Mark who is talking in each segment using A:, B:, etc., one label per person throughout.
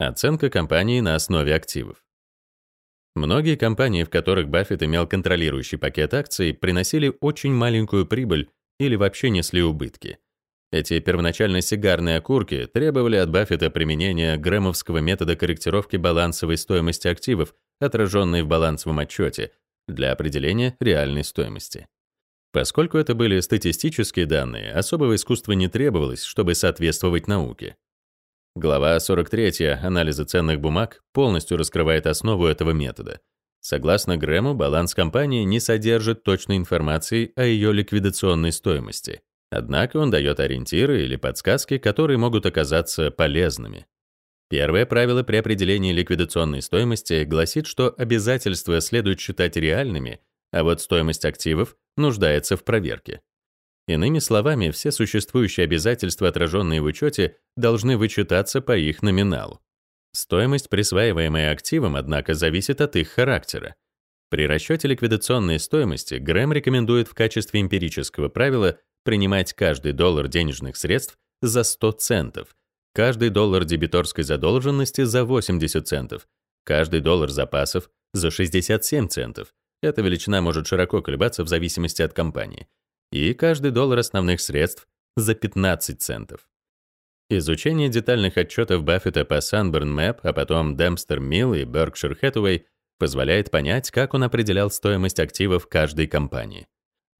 A: Оценка компании на основе активов. Многие компании, в которых Баффет имел контролирующий пакет акций, приносили очень маленькую прибыль или вообще несли убытки. Эти первоначально сигарные окурки требовали от Баффета применения грэмовского метода корректировки балансовой стоимости активов, отраженной в балансовом отчете, для определения реальной стоимости. Поскольку это были статистические данные, особого искусства не требовалось, чтобы соответствовать науке. Глава 43 анализа ценных бумаг полностью раскрывает основу этого метода. Согласно Грэму, баланс компании не содержит точной информации о ее ликвидационной стоимости. Однако он дает ориентиры или подсказки, которые могут оказаться полезными. Первое правило при определении ликвидационной стоимости гласит, что обязательства следует считать реальными, а вот стоимость активов нуждается в проверке. Иными словами, все существующие обязательства, отраженные в учете, должны вычитаться по их номиналу. Стоимость, присваиваемая активам, однако, зависит от их характера. При расчете ликвидационной стоимости Грэм рекомендует в качестве эмпирического правила принимать каждый доллар денежных средств за 100 центов, каждый доллар дебиторской задолженности за 80 центов, каждый доллар запасов за 67 центов. Эта величина может широко колебаться в зависимости от компании. И каждый доллар основных средств за 15 центов. Изучение детальных отчетов Баффета по Sunburn Map, а потом Dempster Mill и Berkshire Hathaway позволяет понять, как он определял стоимость активов каждой компании.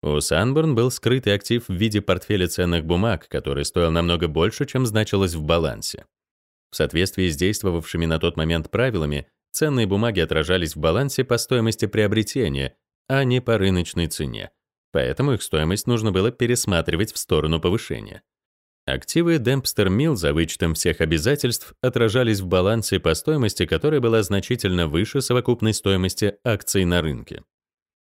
A: У Санборн был скрытый актив в виде портфеля ценных бумаг, который стоил намного больше, чем значилось в балансе. В соответствии с действовавшими на тот момент правилами, ценные бумаги отражались в балансе по стоимости приобретения, а не по рыночной цене, поэтому их стоимость нужно было пересматривать в сторону повышения. Активы Dempster Mill за вычетом всех обязательств отражались в балансе по стоимости, которая была значительно выше совокупной стоимости акций на рынке.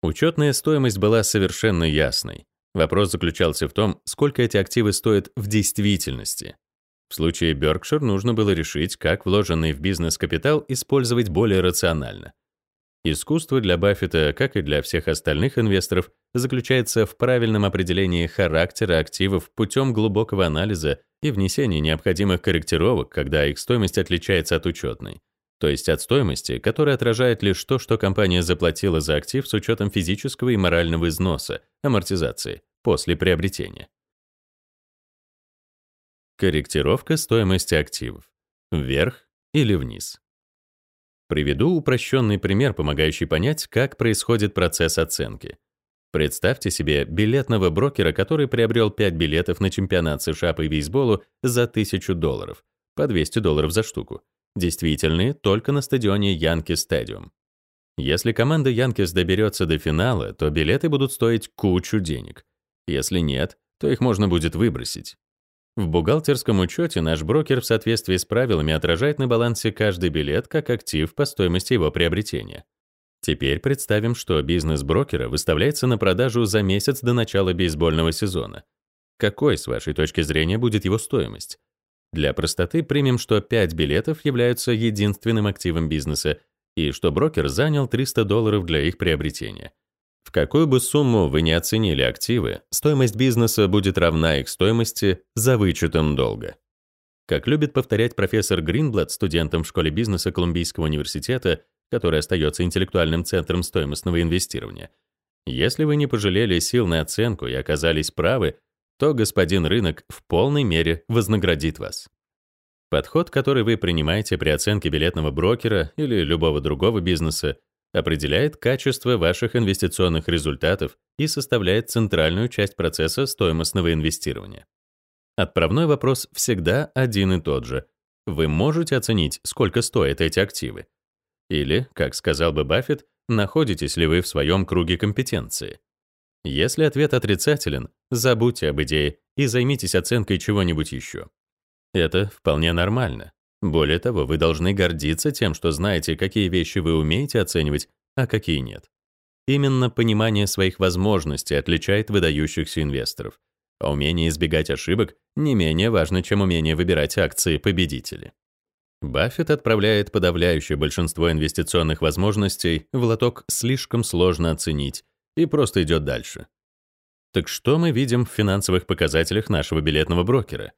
A: Учетная стоимость была совершенно ясной. Вопрос заключался в том, сколько эти активы стоят в действительности. В случае Berkshire нужно было решить, как вложенный в бизнес капитал использовать более рационально. Искусство для Баффета, как и для всех остальных инвесторов, заключается в правильном определении характера активов путем глубокого анализа и внесения необходимых корректировок, когда их стоимость отличается от учетной то есть от стоимости, которая отражает лишь то, что компания заплатила за актив с учетом физического и морального износа, амортизации, после приобретения. Корректировка стоимости активов. Вверх или вниз. Приведу упрощенный пример, помогающий понять, как происходит процесс оценки. Представьте себе билетного брокера, который приобрел 5 билетов на чемпионат США по бейсболу за 1000 долларов, по 200 долларов за штуку действительные только на стадионе Янки Стадиум. Если команда Янкис доберется до финала, то билеты будут стоить кучу денег. Если нет, то их можно будет выбросить. В бухгалтерском учете наш брокер в соответствии с правилами отражает на балансе каждый билет как актив по стоимости его приобретения. Теперь представим, что бизнес брокера выставляется на продажу за месяц до начала бейсбольного сезона. Какой, с вашей точки зрения, будет его стоимость? Для простоты примем, что 5 билетов являются единственным активом бизнеса и что брокер занял 300 долларов для их приобретения. В какую бы сумму вы не оценили активы, стоимость бизнеса будет равна их стоимости за вычетом долга. Как любит повторять профессор Гринблад студентам в школе бизнеса Колумбийского университета, который остается интеллектуальным центром стоимостного инвестирования, если вы не пожалели сил на оценку и оказались правы, то господин рынок в полной мере вознаградит вас. Подход, который вы принимаете при оценке билетного брокера или любого другого бизнеса, определяет качество ваших инвестиционных результатов и составляет центральную часть процесса стоимостного инвестирования. Отправной вопрос всегда один и тот же. Вы можете оценить, сколько стоят эти активы? Или, как сказал бы Баффет, находитесь ли вы в своем круге компетенции? Если ответ отрицателен, забудьте об идее и займитесь оценкой чего-нибудь еще. Это вполне нормально. Более того, вы должны гордиться тем, что знаете, какие вещи вы умеете оценивать, а какие нет. Именно понимание своих возможностей отличает выдающихся инвесторов, а умение избегать ошибок не менее важно, чем умение выбирать акции победителей. Баффет отправляет подавляющее большинство инвестиционных возможностей в лоток слишком сложно оценить и просто идет дальше. Так что мы видим в финансовых показателях нашего билетного брокера?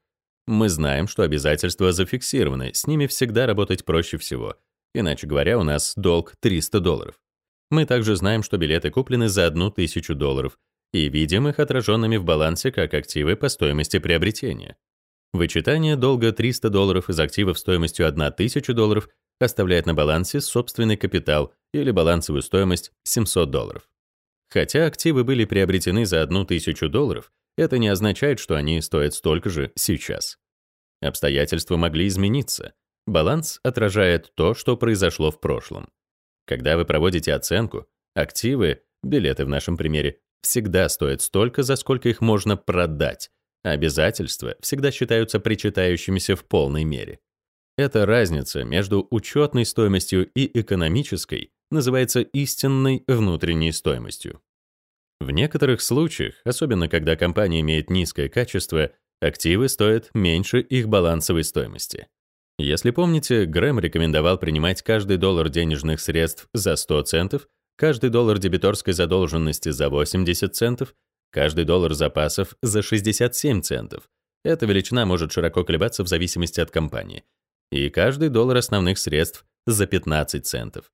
A: Мы знаем, что обязательства зафиксированы, с ними всегда работать проще всего. Иначе говоря, у нас долг 300 долларов. Мы также знаем, что билеты куплены за 1000 долларов и видим их отраженными в балансе как активы по стоимости приобретения. Вычитание долга 300 долларов из активов стоимостью 1000 долларов оставляет на балансе собственный капитал или балансовую стоимость 700 долларов. Хотя активы были приобретены за 1000 долларов, это не означает, что они стоят столько же сейчас. Обстоятельства могли измениться. Баланс отражает то, что произошло в прошлом. Когда вы проводите оценку, активы, билеты в нашем примере, всегда стоят столько, за сколько их можно продать, а обязательства всегда считаются причитающимися в полной мере. Эта разница между учетной стоимостью и экономической называется истинной внутренней стоимостью. В некоторых случаях, особенно когда компания имеет низкое качество, активы стоят меньше их балансовой стоимости. Если помните, Грэм рекомендовал принимать каждый доллар денежных средств за 100 центов, каждый доллар дебиторской задолженности за 80 центов, каждый доллар запасов за 67 центов. Эта величина может широко колебаться в зависимости от компании. И каждый доллар основных средств за 15 центов.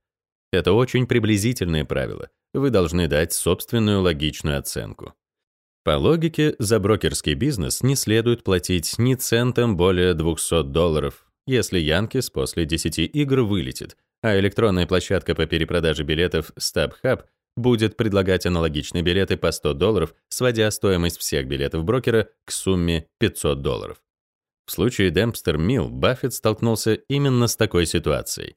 A: Это очень приблизительные правила. Вы должны дать собственную логичную оценку. По логике, за брокерский бизнес не следует платить ни центом более 200 долларов, если Янкис после 10 игр вылетит, а электронная площадка по перепродаже билетов StubHub будет предлагать аналогичные билеты по 100 долларов, сводя стоимость всех билетов брокера к сумме 500 долларов. В случае Dempster Mill Баффет столкнулся именно с такой ситуацией.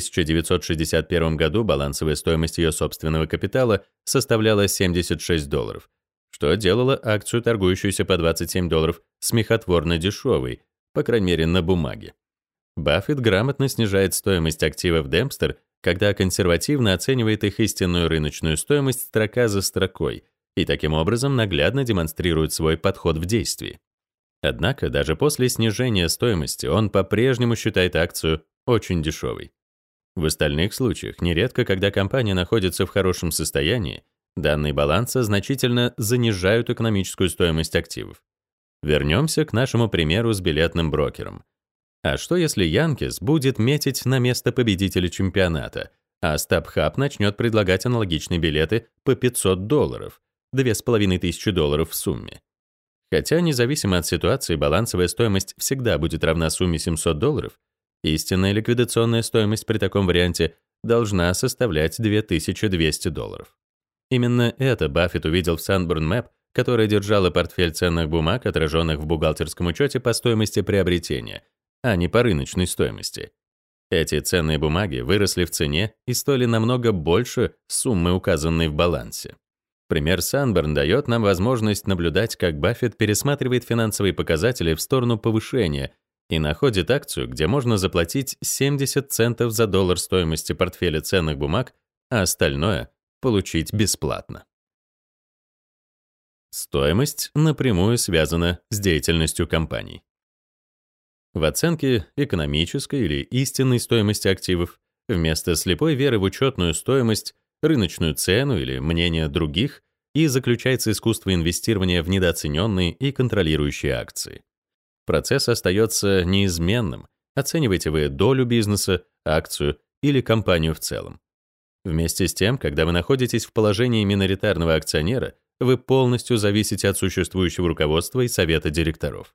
A: В 1961 году балансовая стоимость ее собственного капитала составляла 76 долларов, что делало акцию, торгующуюся по 27 долларов, смехотворно дешевой, по крайней мере, на бумаге. Баффет грамотно снижает стоимость активов Демпстер, когда консервативно оценивает их истинную рыночную стоимость строка за строкой и таким образом наглядно демонстрирует свой подход в действии. Однако даже после снижения стоимости он по-прежнему считает акцию очень дешевой. В остальных случаях, нередко, когда компания находится в хорошем состоянии, данные баланса значительно занижают экономическую стоимость активов. Вернемся к нашему примеру с билетным брокером. А что если Янкис будет метить на место победителя чемпионата, а StubHub начнет предлагать аналогичные билеты по 500 долларов, 2500 долларов в сумме? Хотя независимо от ситуации балансовая стоимость всегда будет равна сумме 700 долларов, Истинная ликвидационная стоимость при таком варианте должна составлять 2200 долларов. Именно это Баффет увидел в Sunburn Map, которая держала портфель ценных бумаг, отраженных в бухгалтерском учете по стоимости приобретения, а не по рыночной стоимости. Эти ценные бумаги выросли в цене и стоили намного больше суммы, указанной в балансе. Пример Sunburn дает нам возможность наблюдать, как Баффет пересматривает финансовые показатели в сторону повышения и находит акцию, где можно заплатить 70 центов за доллар стоимости портфеля ценных бумаг, а остальное получить бесплатно. Стоимость напрямую связана с деятельностью компаний. В оценке экономической или истинной стоимости активов вместо слепой веры в учетную стоимость, рыночную цену или мнение других и заключается искусство инвестирования в недооцененные и контролирующие акции. Процесс остается неизменным. Оцениваете вы долю бизнеса, акцию или компанию в целом. Вместе с тем, когда вы находитесь в положении миноритарного акционера, вы полностью зависите от существующего руководства и совета директоров.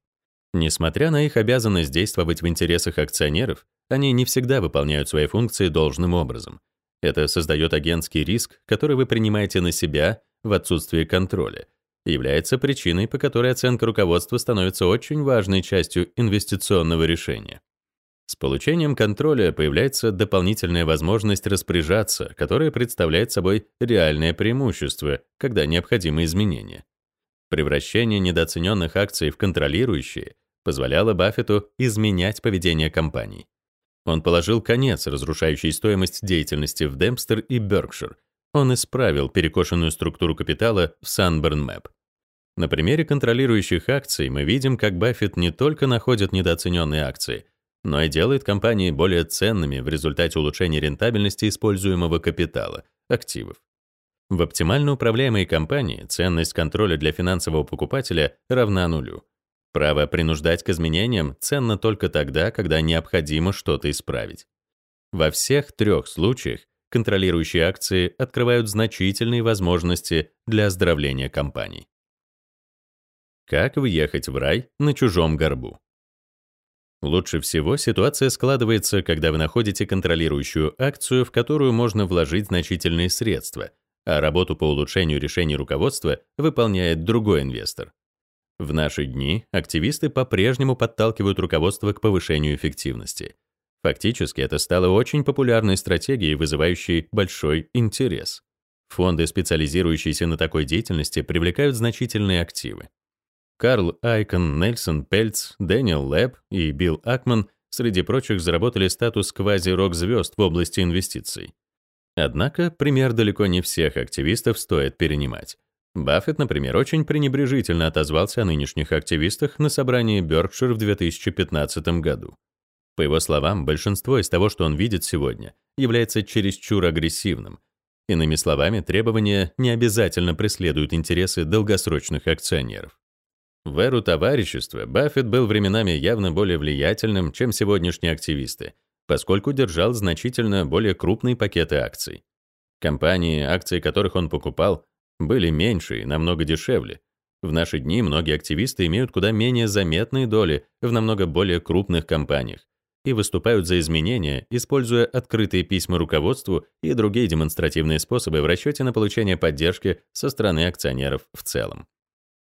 A: Несмотря на их обязанность действовать в интересах акционеров, они не всегда выполняют свои функции должным образом. Это создает агентский риск, который вы принимаете на себя в отсутствие контроля, является причиной, по которой оценка руководства становится очень важной частью инвестиционного решения. С получением контроля появляется дополнительная возможность распоряжаться, которая представляет собой реальное преимущество, когда необходимы изменения. Превращение недооцененных акций в контролирующие позволяло Баффету изменять поведение компаний. Он положил конец разрушающей стоимость деятельности в Демпстер и Беркшир. Он исправил перекошенную структуру капитала в Sunburn Map. На примере контролирующих акций мы видим, как Баффет не только находит недооцененные акции, но и делает компании более ценными в результате улучшения рентабельности используемого капитала, активов. В оптимально управляемой компании ценность контроля для финансового покупателя равна нулю. Право принуждать к изменениям ценно только тогда, когда необходимо что-то исправить. Во всех трех случаях контролирующие акции открывают значительные возможности для оздоровления компаний. Как въехать в рай на чужом горбу? Лучше всего ситуация складывается, когда вы находите контролирующую акцию, в которую можно вложить значительные средства, а работу по улучшению решений руководства выполняет другой инвестор. В наши дни активисты по-прежнему подталкивают руководство к повышению эффективности. Фактически это стало очень популярной стратегией, вызывающей большой интерес. Фонды, специализирующиеся на такой деятельности, привлекают значительные активы. Карл Айкон, Нельсон Пельц, Дэниел Лэб и Билл Акман, среди прочих, заработали статус квази-рок-звезд в области инвестиций. Однако пример далеко не всех активистов стоит перенимать. Баффет, например, очень пренебрежительно отозвался о нынешних активистах на собрании Berkshire в 2015 году. По его словам, большинство из того, что он видит сегодня, является чересчур агрессивным. Иными словами, требования не обязательно преследуют интересы долгосрочных акционеров. В эру товарищества Баффет был временами явно более влиятельным, чем сегодняшние активисты, поскольку держал значительно более крупные пакеты акций. Компании, акции которых он покупал, были меньше и намного дешевле. В наши дни многие активисты имеют куда менее заметные доли в намного более крупных компаниях и выступают за изменения, используя открытые письма руководству и другие демонстративные способы в расчете на получение поддержки со стороны акционеров в целом.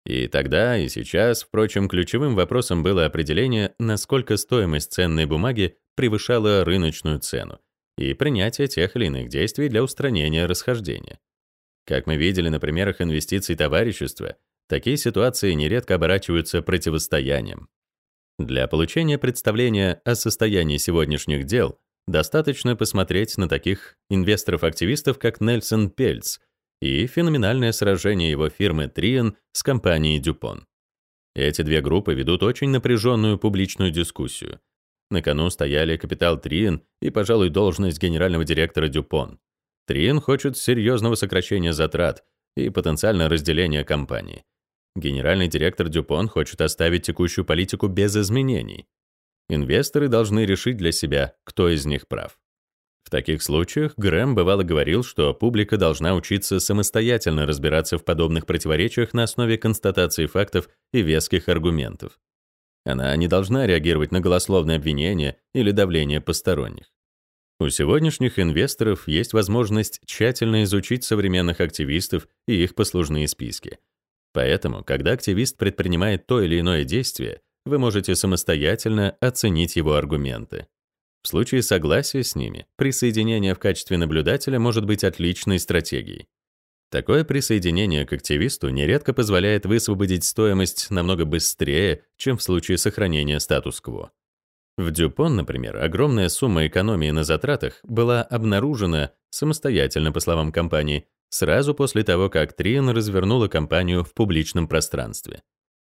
A: И тогда, и сейчас, впрочем, ключевым вопросом было определение, насколько стоимость ценной бумаги превышала рыночную цену, и принятие тех или иных действий для устранения расхождения. Как мы видели на примерах инвестиций товарищества, такие ситуации нередко оборачиваются противостоянием. Для получения представления о состоянии сегодняшних дел достаточно посмотреть на таких инвесторов-активистов, как Нельсон Пельц и феноменальное сражение его фирмы Триен с компанией Дюпон. Эти две группы ведут очень напряженную публичную дискуссию. На кону стояли капитал Триен и, пожалуй, должность генерального директора Дюпон. Триен хочет серьезного сокращения затрат и потенциально разделения компании. Генеральный директор Дюпон хочет оставить текущую политику без изменений. Инвесторы должны решить для себя, кто из них прав. В таких случаях Грэм бывало говорил, что публика должна учиться самостоятельно разбираться в подобных противоречиях на основе констатации фактов и веских аргументов. Она не должна реагировать на голословные обвинения или давление посторонних. У сегодняшних инвесторов есть возможность тщательно изучить современных активистов и их послужные списки. Поэтому, когда активист предпринимает то или иное действие, вы можете самостоятельно оценить его аргументы. В случае согласия с ними, присоединение в качестве наблюдателя может быть отличной стратегией. Такое присоединение к активисту нередко позволяет высвободить стоимость намного быстрее, чем в случае сохранения статус-кво. В Дюпон, например, огромная сумма экономии на затратах была обнаружена самостоятельно, по словам компании, сразу после того, как Триен развернула компанию в публичном пространстве.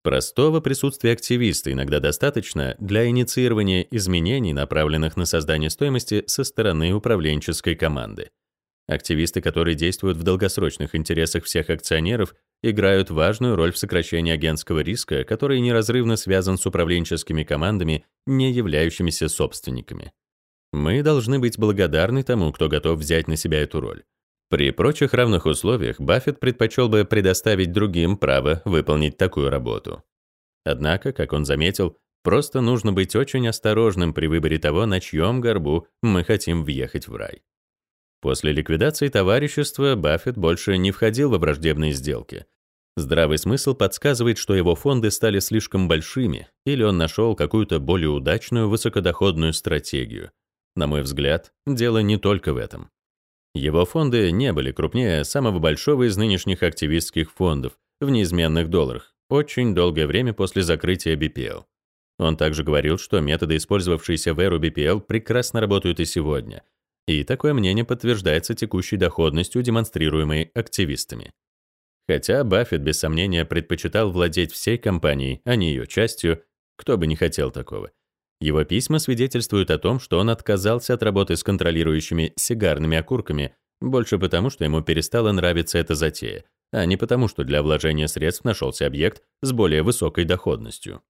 A: Простого присутствия активиста иногда достаточно для инициирования изменений, направленных на создание стоимости со стороны управленческой команды. Активисты, которые действуют в долгосрочных интересах всех акционеров, играют важную роль в сокращении агентского риска, который неразрывно связан с управленческими командами, не являющимися собственниками. Мы должны быть благодарны тому, кто готов взять на себя эту роль. При прочих равных условиях Баффет предпочел бы предоставить другим право выполнить такую работу. Однако, как он заметил, просто нужно быть очень осторожным при выборе того, на чьем горбу мы хотим въехать в рай. После ликвидации товарищества Баффет больше не входил во враждебные сделки. Здравый смысл подсказывает, что его фонды стали слишком большими, или он нашел какую-то более удачную высокодоходную стратегию. На мой взгляд, дело не только в этом. Его фонды не были крупнее самого большого из нынешних активистских фондов в неизменных долларах очень долгое время после закрытия BPL. Он также говорил, что методы, использовавшиеся в эру BPL, прекрасно работают и сегодня — и такое мнение подтверждается текущей доходностью, демонстрируемой активистами. Хотя Баффет, без сомнения, предпочитал владеть всей компанией, а не ее частью, кто бы не хотел такого. Его письма свидетельствуют о том, что он отказался от работы с контролирующими сигарными окурками больше потому, что ему перестала нравиться эта затея, а не потому, что для вложения средств нашелся объект с более высокой доходностью.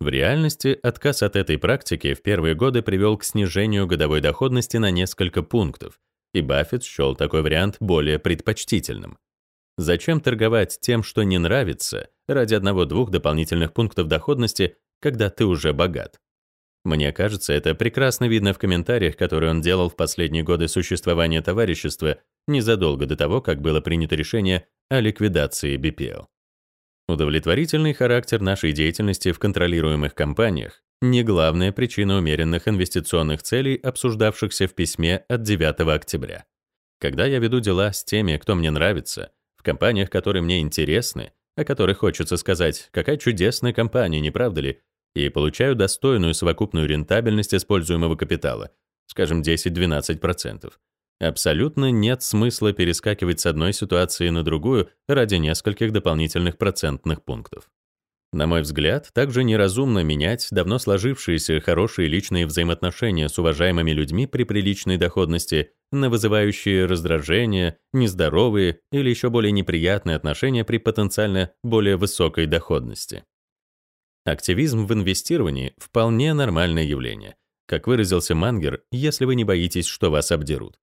A: В реальности отказ от этой практики в первые годы привел к снижению годовой доходности на несколько пунктов, и Баффет счел такой вариант более предпочтительным. Зачем торговать тем, что не нравится, ради одного-двух дополнительных пунктов доходности, когда ты уже богат? Мне кажется, это прекрасно видно в комментариях, которые он делал в последние годы существования товарищества, незадолго до того, как было принято решение о ликвидации BPL. Удовлетворительный характер нашей деятельности в контролируемых компаниях не главная причина умеренных инвестиционных целей, обсуждавшихся в письме от 9 октября. Когда я веду дела с теми, кто мне нравится, в компаниях, которые мне интересны, о которых хочется сказать, какая чудесная компания, не правда ли, и получаю достойную совокупную рентабельность используемого капитала, скажем, 10-12%. Абсолютно нет смысла перескакивать с одной ситуации на другую ради нескольких дополнительных процентных пунктов. На мой взгляд, также неразумно менять давно сложившиеся хорошие личные взаимоотношения с уважаемыми людьми при приличной доходности на вызывающие раздражение, нездоровые или еще более неприятные отношения при потенциально более высокой доходности. Активизм в инвестировании — вполне нормальное явление. Как выразился Мангер, если вы не боитесь, что вас обдерут.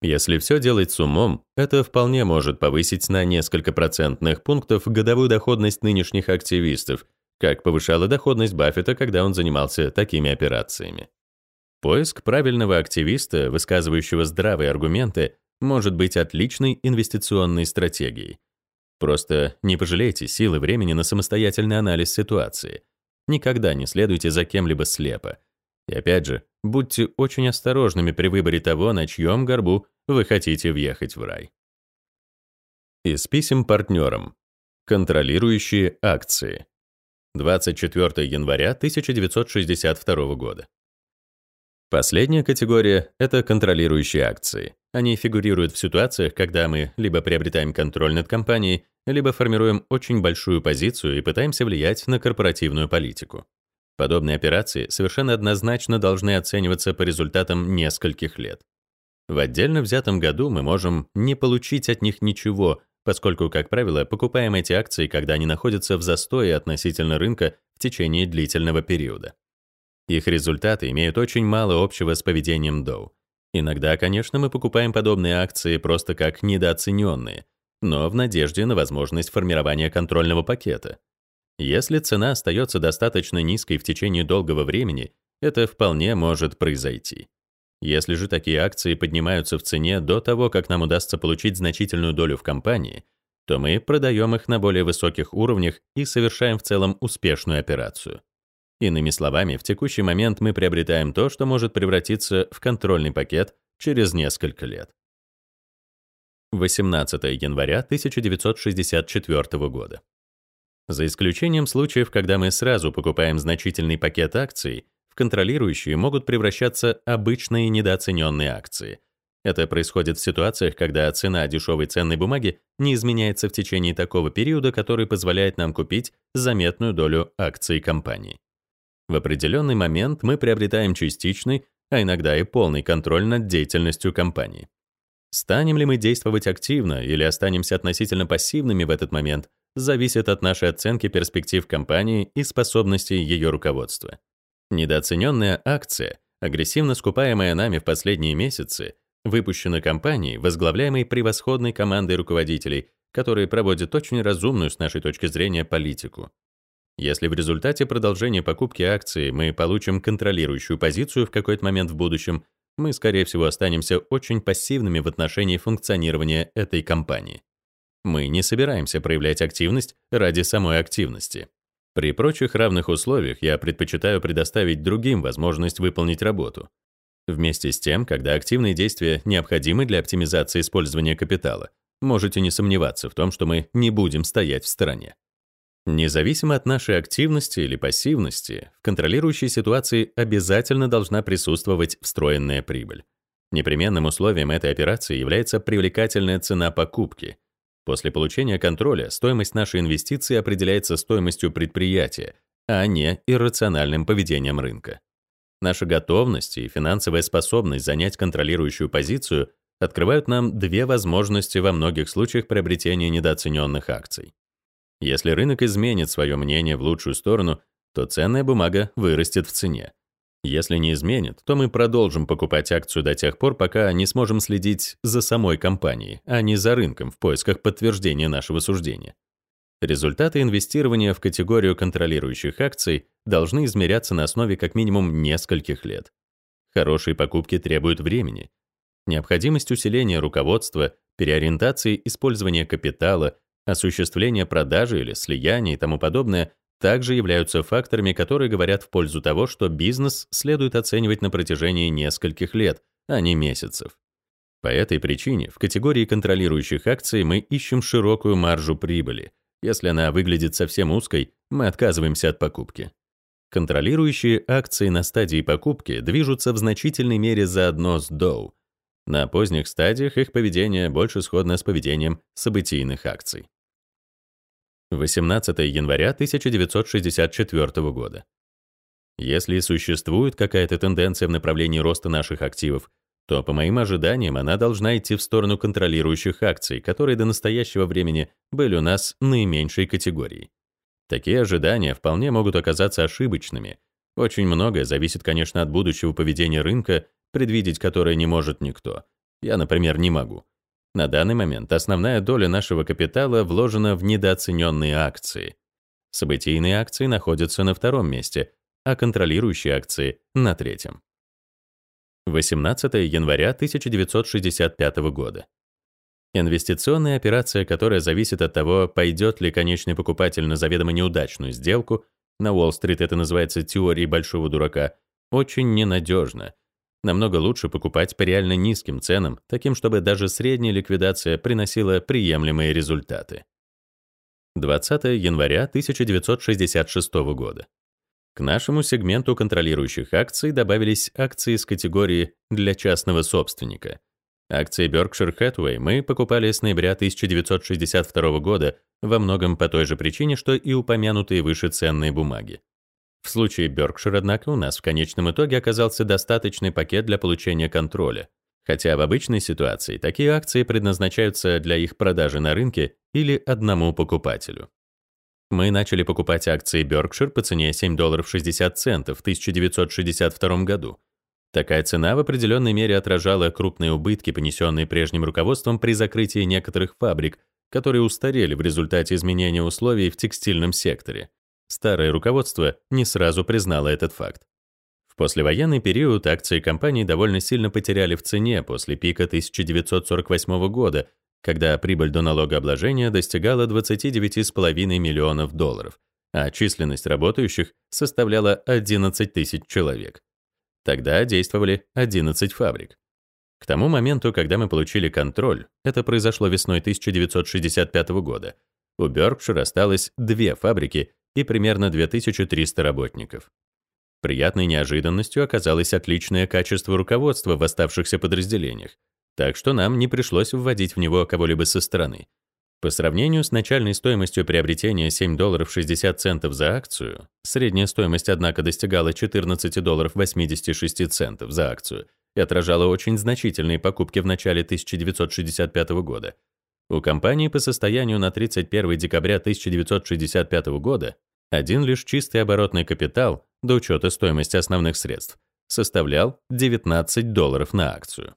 A: Если все делать с умом, это вполне может повысить на несколько процентных пунктов годовую доходность нынешних активистов, как повышала доходность Баффета, когда он занимался такими операциями. Поиск правильного активиста, высказывающего здравые аргументы, может быть отличной инвестиционной стратегией. Просто не пожалейте силы и времени на самостоятельный анализ ситуации. Никогда не следуйте за кем-либо слепо. И опять же, будьте очень осторожными при выборе того, на чьем горбу вы хотите въехать в рай. Из писем партнерам. Контролирующие акции. 24 января 1962 года. Последняя категория — это контролирующие акции. Они фигурируют в ситуациях, когда мы либо приобретаем контроль над компанией, либо формируем очень большую позицию и пытаемся влиять на корпоративную политику. Подобные операции совершенно однозначно должны оцениваться по результатам нескольких лет. В отдельно взятом году мы можем не получить от них ничего, поскольку, как правило, покупаем эти акции, когда они находятся в застое относительно рынка в течение длительного периода. Их результаты имеют очень мало общего с поведением Dow. Иногда, конечно, мы покупаем подобные акции просто как недооцененные, но в надежде на возможность формирования контрольного пакета. Если цена остается достаточно низкой в течение долгого времени, это вполне может произойти. Если же такие акции поднимаются в цене до того, как нам удастся получить значительную долю в компании, то мы продаем их на более высоких уровнях и совершаем в целом успешную операцию. Иными словами, в текущий момент мы приобретаем то, что может превратиться в контрольный пакет через несколько лет. 18 января 1964 года. За исключением случаев, когда мы сразу покупаем значительный пакет акций, в контролирующие могут превращаться обычные недооцененные акции. Это происходит в ситуациях, когда цена дешевой ценной бумаги не изменяется в течение такого периода, который позволяет нам купить заметную долю акций компании. В определенный момент мы приобретаем частичный, а иногда и полный контроль над деятельностью компании. Станем ли мы действовать активно или останемся относительно пассивными в этот момент, зависит от нашей оценки перспектив компании и способностей ее руководства. Недооцененная акция, агрессивно скупаемая нами в последние месяцы, выпущена компанией, возглавляемой превосходной командой руководителей, которые проводят очень разумную с нашей точки зрения политику. Если в результате продолжения покупки акции мы получим контролирующую позицию в какой-то момент в будущем, мы, скорее всего, останемся очень пассивными в отношении функционирования этой компании. Мы не собираемся проявлять активность ради самой активности. При прочих равных условиях я предпочитаю предоставить другим возможность выполнить работу. Вместе с тем, когда активные действия необходимы для оптимизации использования капитала, можете не сомневаться в том, что мы не будем стоять в стороне. Независимо от нашей активности или пассивности, в контролирующей ситуации обязательно должна присутствовать встроенная прибыль. Непременным условием этой операции является привлекательная цена покупки. После получения контроля стоимость нашей инвестиции определяется стоимостью предприятия, а не иррациональным поведением рынка. Наша готовность и финансовая способность занять контролирующую позицию открывают нам две возможности во многих случаях приобретения недооцененных акций. Если рынок изменит свое мнение в лучшую сторону, то ценная бумага вырастет в цене. Если не изменит, то мы продолжим покупать акцию до тех пор, пока не сможем следить за самой компанией, а не за рынком в поисках подтверждения нашего суждения. Результаты инвестирования в категорию контролирующих акций должны измеряться на основе как минимум нескольких лет. Хорошие покупки требуют времени. Необходимость усиления руководства, переориентации использования капитала, осуществления продажи или слияния и тому подобное также являются факторами, которые говорят в пользу того, что бизнес следует оценивать на протяжении нескольких лет, а не месяцев. По этой причине в категории контролирующих акций мы ищем широкую маржу прибыли. Если она выглядит совсем узкой, мы отказываемся от покупки. Контролирующие акции на стадии покупки движутся в значительной мере заодно с Dow. На поздних стадиях их поведение больше сходно с поведением событийных акций. 18 января 1964 года. Если существует какая-то тенденция в направлении роста наших активов, то, по моим ожиданиям, она должна идти в сторону контролирующих акций, которые до настоящего времени были у нас наименьшей категорией. Такие ожидания вполне могут оказаться ошибочными. Очень многое зависит, конечно, от будущего поведения рынка, предвидеть которое не может никто. Я, например, не могу. На данный момент основная доля нашего капитала вложена в недооцененные акции. Событийные акции находятся на втором месте, а контролирующие акции — на третьем. 18 января 1965 года. Инвестиционная операция, которая зависит от того, пойдет ли конечный покупатель на заведомо неудачную сделку, на Уолл-стрит это называется теорией большого дурака, очень ненадежна Намного лучше покупать по реально низким ценам, таким, чтобы даже средняя ликвидация приносила приемлемые результаты. 20 января 1966 года. К нашему сегменту контролирующих акций добавились акции с категории «для частного собственника». Акции Berkshire Hathaway мы покупали с ноября 1962 года во многом по той же причине, что и упомянутые выше ценные бумаги. В случае Berkshire, однако, у нас в конечном итоге оказался достаточный пакет для получения контроля. Хотя в обычной ситуации такие акции предназначаются для их продажи на рынке или одному покупателю. Мы начали покупать акции Berkshire по цене 7 долларов 60 центов в 1962 году. Такая цена в определенной мере отражала крупные убытки, понесенные прежним руководством при закрытии некоторых фабрик, которые устарели в результате изменения условий в текстильном секторе. Старое руководство не сразу признало этот факт. В послевоенный период акции компании довольно сильно потеряли в цене после пика 1948 года, когда прибыль до налогообложения достигала 29,5 миллионов долларов, а численность работающих составляла 11 тысяч человек. Тогда действовали 11 фабрик. К тому моменту, когда мы получили контроль, это произошло весной 1965 года, у Berkshire осталось две фабрики и примерно 2300 работников. Приятной неожиданностью оказалось отличное качество руководства в оставшихся подразделениях, так что нам не пришлось вводить в него кого-либо со стороны. По сравнению с начальной стоимостью приобретения 7 долларов 60 центов за акцию, средняя стоимость, однако, достигала 14 долларов 86 центов за акцию и отражала очень значительные покупки в начале 1965 года, у компании по состоянию на 31 декабря 1965 года один лишь чистый оборотный капитал, до учета стоимости основных средств, составлял 19 долларов на акцию.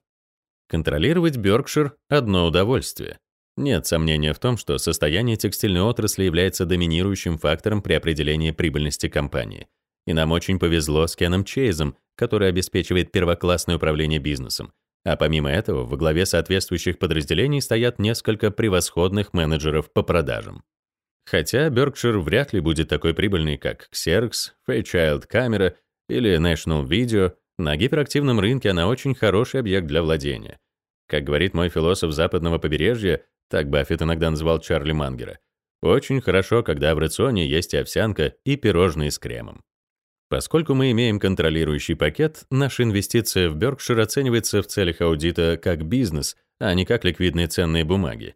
A: Контролировать Berkshire — одно удовольствие. Нет сомнения в том, что состояние текстильной отрасли является доминирующим фактором при определении прибыльности компании. И нам очень повезло с Кеном Чейзом, который обеспечивает первоклассное управление бизнесом, а помимо этого, во главе соответствующих подразделений стоят несколько превосходных менеджеров по продажам. Хотя Berkshire вряд ли будет такой прибыльный, как Xerox, Fairchild Camera или National Video, на гиперактивном рынке она очень хороший объект для владения. Как говорит мой философ западного побережья, так Баффет иногда называл Чарли Мангера, очень хорошо, когда в рационе есть овсянка и пирожные с кремом. Поскольку мы имеем контролирующий пакет, наша инвестиция в Berkshire оценивается в целях аудита как бизнес, а не как ликвидные ценные бумаги.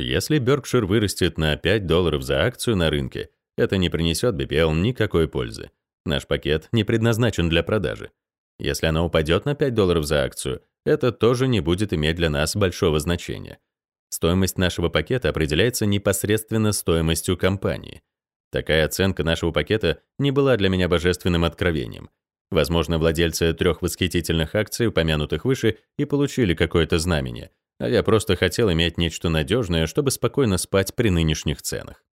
A: Если Berkshire вырастет на 5 долларов за акцию на рынке, это не принесет BPL никакой пользы. Наш пакет не предназначен для продажи. Если она упадет на 5 долларов за акцию, это тоже не будет иметь для нас большого значения. Стоимость нашего пакета определяется непосредственно стоимостью компании. Такая оценка нашего пакета не была для меня божественным откровением. Возможно, владельцы трех восхитительных акций, упомянутых выше, и получили какое-то знамение, а я просто хотел иметь нечто надежное, чтобы спокойно спать при нынешних ценах.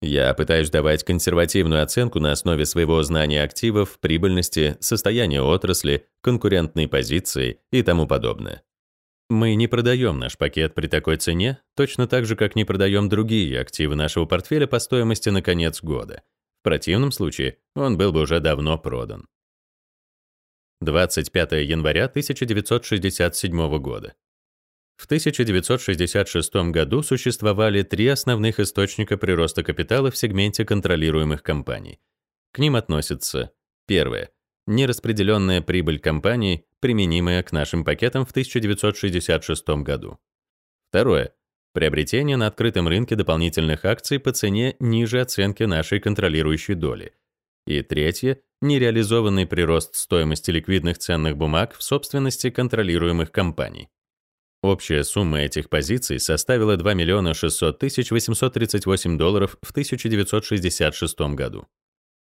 A: Я пытаюсь давать консервативную оценку на основе своего знания активов, прибыльности, состояния отрасли, конкурентной позиции и тому подобное. Мы не продаем наш пакет при такой цене, точно так же, как не продаем другие активы нашего портфеля по стоимости на конец года. В противном случае он был бы уже давно продан. 25 января 1967 года. В 1966 году существовали три основных источника прироста капитала в сегменте контролируемых компаний. К ним относятся первое нераспределенная прибыль компаний, применимая к нашим пакетам в 1966 году. Второе приобретение на открытом рынке дополнительных акций по цене ниже оценки нашей контролирующей доли. И третье нереализованный прирост стоимости ликвидных ценных бумаг в собственности контролируемых компаний. Общая сумма этих позиций составила 2 миллиона 600 тысяч 838 долларов в 1966 году.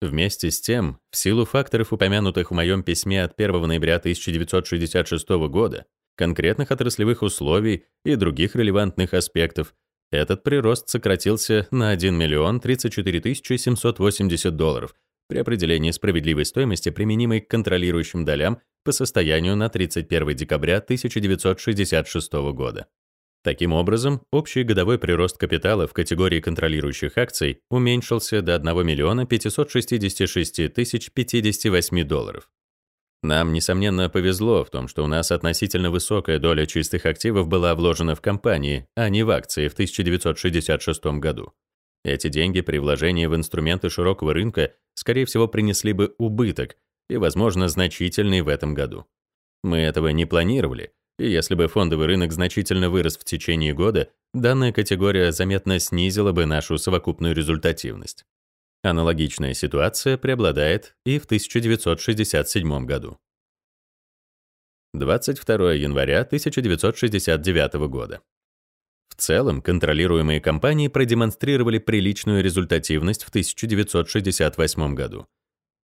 A: Вместе с тем, в силу факторов, упомянутых в моем письме от 1 ноября 1966 года, конкретных отраслевых условий и других релевантных аспектов, этот прирост сократился на 1 миллион 34 780 долларов при определении справедливой стоимости, применимой к контролирующим долям по состоянию на 31 декабря 1966 года. Таким образом, общий годовой прирост капитала в категории контролирующих акций уменьшился до 1 миллиона 566 тысяч 58 долларов. Нам, несомненно, повезло в том, что у нас относительно высокая доля чистых активов была вложена в компании, а не в акции в 1966 году. Эти деньги при вложении в инструменты широкого рынка, скорее всего, принесли бы убыток, и, возможно, значительный в этом году. Мы этого не планировали, и если бы фондовый рынок значительно вырос в течение года, данная категория заметно снизила бы нашу совокупную результативность. Аналогичная ситуация преобладает и в 1967 году. 22 января 1969 года. В целом, контролируемые компании продемонстрировали приличную результативность в 1968 году.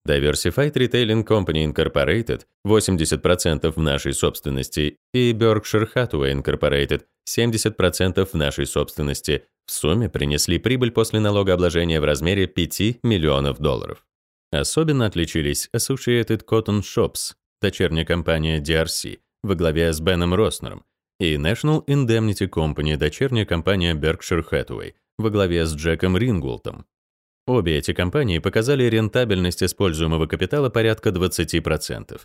A: Diversified Retailing Company Incorporated 80% в нашей собственности и Berkshire Hathaway Incorporated 70% в нашей собственности в сумме принесли прибыль после налогообложения в размере 5 миллионов долларов. Особенно отличились Associated Cotton Shops, дочерняя компания DRC, во главе с Беном Роснером, и National Indemnity Company, дочерняя компания Berkshire Hathaway, во главе с Джеком Рингултом. Обе эти компании показали рентабельность используемого капитала порядка 20%.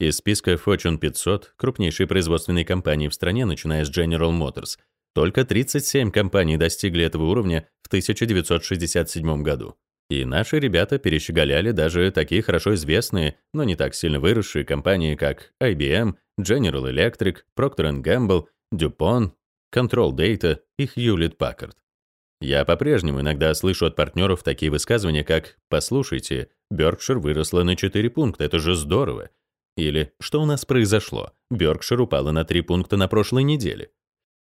A: Из списка Fortune 500, крупнейшей производственной компании в стране, начиная с General Motors, только 37 компаний достигли этого уровня в 1967 году. И наши ребята перещеголяли даже такие хорошо известные, но не так сильно выросшие компании, как IBM, General Electric, Procter Gamble, DuPont, Control Data и Hewlett Packard. Я по-прежнему иногда слышу от партнеров такие высказывания, как «Послушайте, Бёркшир выросла на 4 пункта, это же здорово». Или «Что у нас произошло? Бёркшир упала на 3 пункта на прошлой неделе».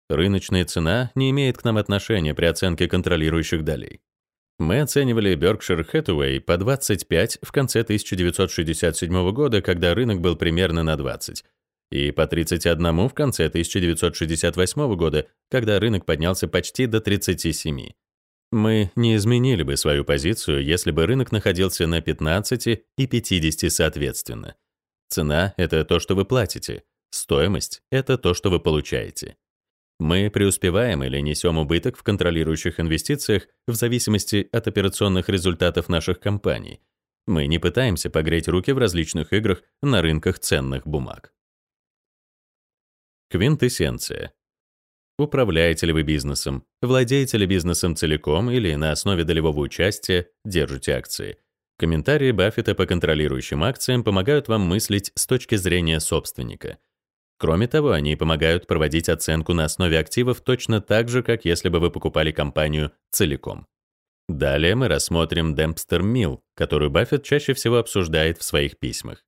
A: Рыночная цена не имеет к нам отношения при оценке контролирующих долей. Мы оценивали Berkshire Hathaway по 25 в конце 1967 года, когда рынок был примерно на 20, и по 31 в конце 1968 года, когда рынок поднялся почти до 37. Мы не изменили бы свою позицию, если бы рынок находился на 15 и 50 соответственно. Цена — это то, что вы платите, стоимость — это то, что вы получаете. Мы преуспеваем или несем убыток в контролирующих инвестициях в зависимости от операционных результатов наших компаний. Мы не пытаемся погреть руки в различных играх на рынках ценных бумаг. Квинтэссенция. Управляете ли вы бизнесом? Владеете ли бизнесом целиком или на основе долевого участия держите акции? Комментарии Баффета по контролирующим акциям помогают вам мыслить с точки зрения собственника. Кроме того, они помогают проводить оценку на основе активов точно так же, как если бы вы покупали компанию целиком. Далее мы рассмотрим Dempster Mill, которую Баффет чаще всего обсуждает в своих письмах.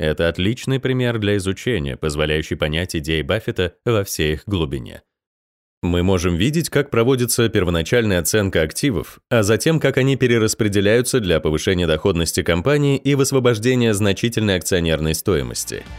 A: Это отличный пример для изучения, позволяющий понять идеи Баффета во всей их глубине. Мы можем видеть, как проводится первоначальная оценка активов, а затем как они перераспределяются для повышения доходности компании и высвобождения значительной акционерной стоимости –